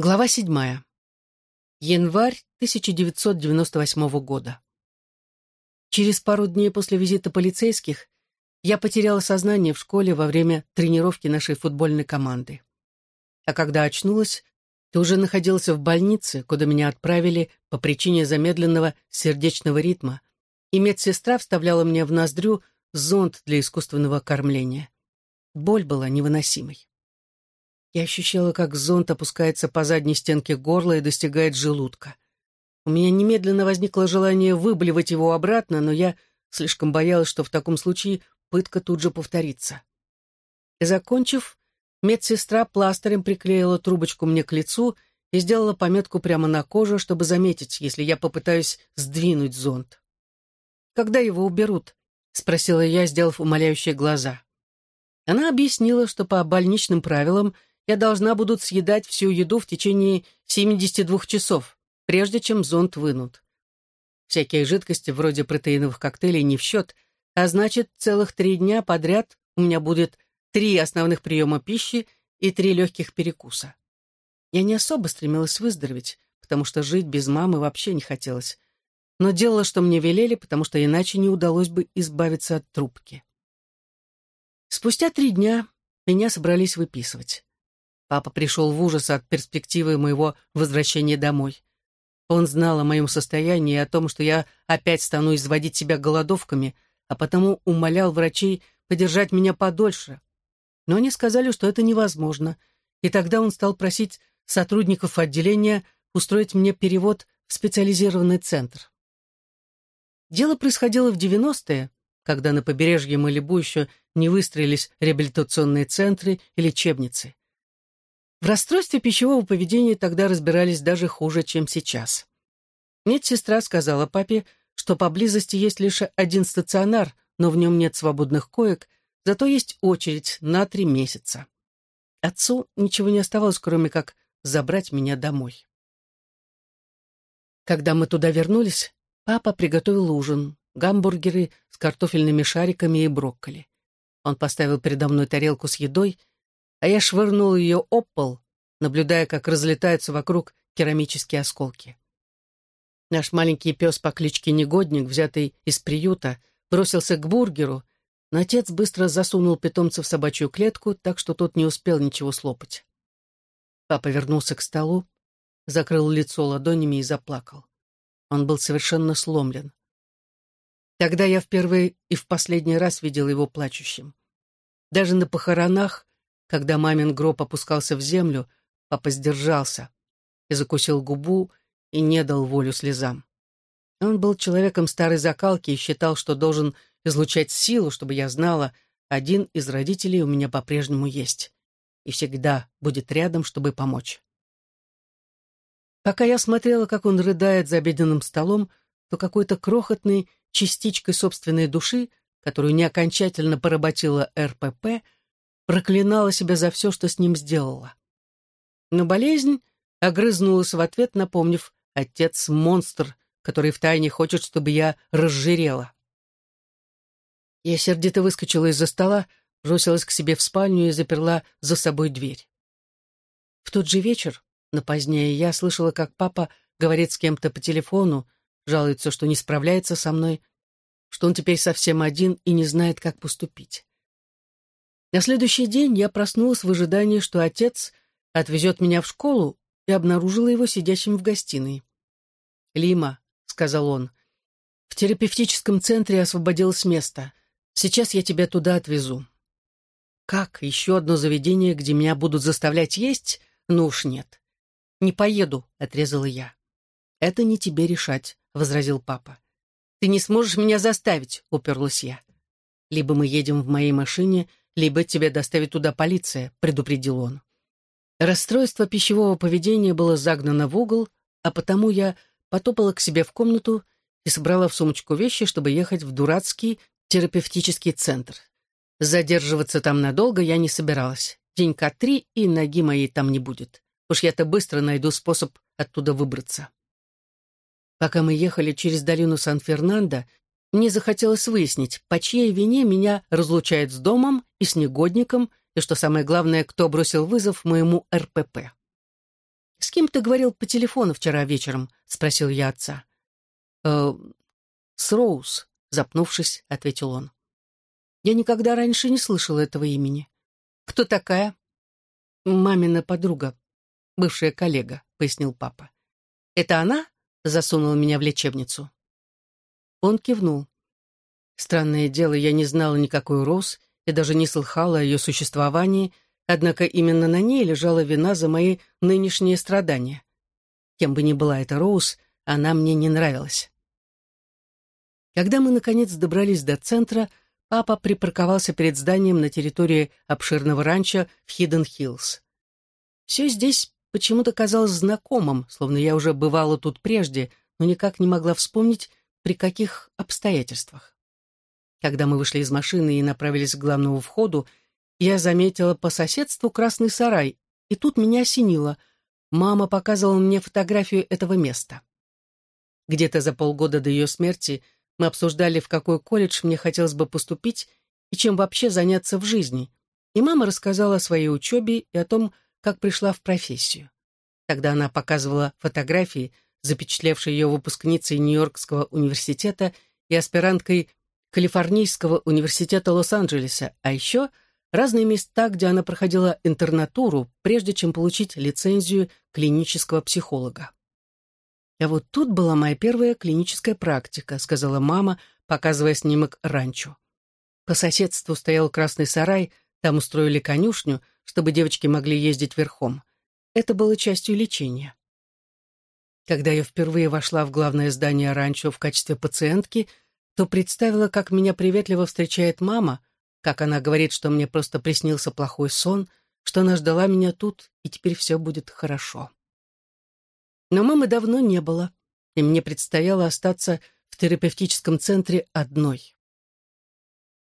Глава седьмая. Январь 1998 года. Через пару дней после визита полицейских я потеряла сознание в школе во время тренировки нашей футбольной команды. А когда очнулась, то уже находился в больнице, куда меня отправили по причине замедленного сердечного ритма, и медсестра вставляла мне в ноздрю зонд для искусственного кормления. Боль была невыносимой. Я ощущала, как зонт опускается по задней стенке горла и достигает желудка. У меня немедленно возникло желание выблевать его обратно, но я слишком боялась, что в таком случае пытка тут же повторится. Закончив, медсестра пластырем приклеила трубочку мне к лицу и сделала пометку прямо на коже, чтобы заметить, если я попытаюсь сдвинуть зонт. «Когда его уберут?» — спросила я, сделав умоляющие глаза. Она объяснила, что по больничным правилам — я должна буду съедать всю еду в течение 72 часов, прежде чем зонд вынут. Всякие жидкости, вроде протеиновых коктейлей, не в счет, а значит, целых три дня подряд у меня будет три основных приема пищи и три легких перекуса. Я не особо стремилась выздороветь, потому что жить без мамы вообще не хотелось, но делала, что мне велели, потому что иначе не удалось бы избавиться от трубки. Спустя три дня меня собрались выписывать. Папа пришел в ужас от перспективы моего возвращения домой. Он знал о моем состоянии и о том, что я опять стану изводить себя голодовками, а потому умолял врачей подержать меня подольше. Но они сказали, что это невозможно, и тогда он стал просить сотрудников отделения устроить мне перевод в специализированный центр. Дело происходило в 90-е, когда на побережье Малибу еще не выстроились реабилитационные центры и лечебницы. В расстройстве пищевого поведения тогда разбирались даже хуже, чем сейчас. Медсестра сказала папе, что поблизости есть лишь один стационар, но в нем нет свободных коек, зато есть очередь на три месяца. Отцу ничего не оставалось, кроме как забрать меня домой. Когда мы туда вернулись, папа приготовил ужин, гамбургеры с картофельными шариками и брокколи. Он поставил передо мной тарелку с едой, а я швырнул ее об пол, наблюдая, как разлетаются вокруг керамические осколки. Наш маленький пес по кличке Негодник, взятый из приюта, бросился к бургеру, но отец быстро засунул питомца в собачью клетку, так что тот не успел ничего слопать. Папа вернулся к столу, закрыл лицо ладонями и заплакал. Он был совершенно сломлен. Тогда я впервые и в последний раз видел его плачущим. Даже на похоронах когда мамин гроб опускался в землю, папа сдержался и закусил губу и не дал волю слезам. Он был человеком старой закалки и считал, что должен излучать силу, чтобы я знала, один из родителей у меня по-прежнему есть и всегда будет рядом, чтобы помочь. Пока я смотрела, как он рыдает за обеденным столом, то какой-то крохотной частичкой собственной души, которую не окончательно поработила РПП, проклинала себя за все, что с ним сделала. Но болезнь огрызнулась в ответ, напомнив «отец — монстр, который втайне хочет, чтобы я разжирела». Я сердито выскочила из-за стола, бросилась к себе в спальню и заперла за собой дверь. В тот же вечер, но позднее, я слышала, как папа говорит с кем-то по телефону, жалуется, что не справляется со мной, что он теперь совсем один и не знает, как поступить. На следующий день я проснулась в ожидании, что отец отвезет меня в школу, и обнаружила его сидящим в гостиной. «Лима», — сказал он, — «в терапевтическом центре освободилось место. Сейчас я тебя туда отвезу». «Как? Еще одно заведение, где меня будут заставлять есть? Ну уж нет». «Не поеду», — отрезала я. «Это не тебе решать», — возразил папа. «Ты не сможешь меня заставить», — уперлась я. «Либо мы едем в моей машине, либо тебя доставит туда полиция», — предупредил он. Расстройство пищевого поведения было загнано в угол, а потому я потопала к себе в комнату и собрала в сумочку вещи, чтобы ехать в дурацкий терапевтический центр. Задерживаться там надолго я не собиралась. Денька три, и ноги моей там не будет. Уж я-то быстро найду способ оттуда выбраться. Пока мы ехали через долину Сан-Фернандо, мне захотелось выяснить, по чьей вине меня разлучают с домом и с негодником, и, что самое главное, кто бросил вызов моему РПП. «С кем ты говорил по телефону вчера вечером?» — спросил я отца. «Э, «С Роуз», — запнувшись, ответил он. Я никогда раньше не слышала этого имени. «Кто такая?» «Мамина подруга, бывшая коллега», — пояснил папа. «Это она?» — засунула меня в лечебницу. Он кивнул. Странное дело, я не знала никакой Роуз и даже не слыхала о ее существовании, однако именно на ней лежала вина за мои нынешние страдания. Кем бы ни была эта Роуз, она мне не нравилась. Когда мы, наконец, добрались до центра, папа припарковался перед зданием на территории обширного ранчо в Хидден-Хиллз. Все здесь почему-то казалось знакомым, словно я уже бывала тут прежде, но никак не могла вспомнить, при каких обстоятельствах. Когда мы вышли из машины и направились к главному входу, я заметила по соседству красный сарай, и тут меня осенило. Мама показывала мне фотографию этого места. Где-то за полгода до ее смерти мы обсуждали, в какой колледж мне хотелось бы поступить и чем вообще заняться в жизни. И мама рассказала о своей учебе и о том, как пришла в профессию. Тогда она показывала фотографии, запечатлевшие ее выпускницей Нью-Йоркского университета и аспиранткой Калифорнийского университета Лос-Анджелеса, а еще разные места, где она проходила интернатуру, прежде чем получить лицензию клинического психолога. «А вот тут была моя первая клиническая практика», — сказала мама, показывая снимок ранчо. По соседству стоял красный сарай, там устроили конюшню, чтобы девочки могли ездить верхом. Это было частью лечения. Когда я впервые вошла в главное здание ранчо в качестве пациентки, то представила, как меня приветливо встречает мама, как она говорит, что мне просто приснился плохой сон, что она ждала меня тут, и теперь все будет хорошо. Но мамы давно не было, и мне предстояло остаться в терапевтическом центре одной.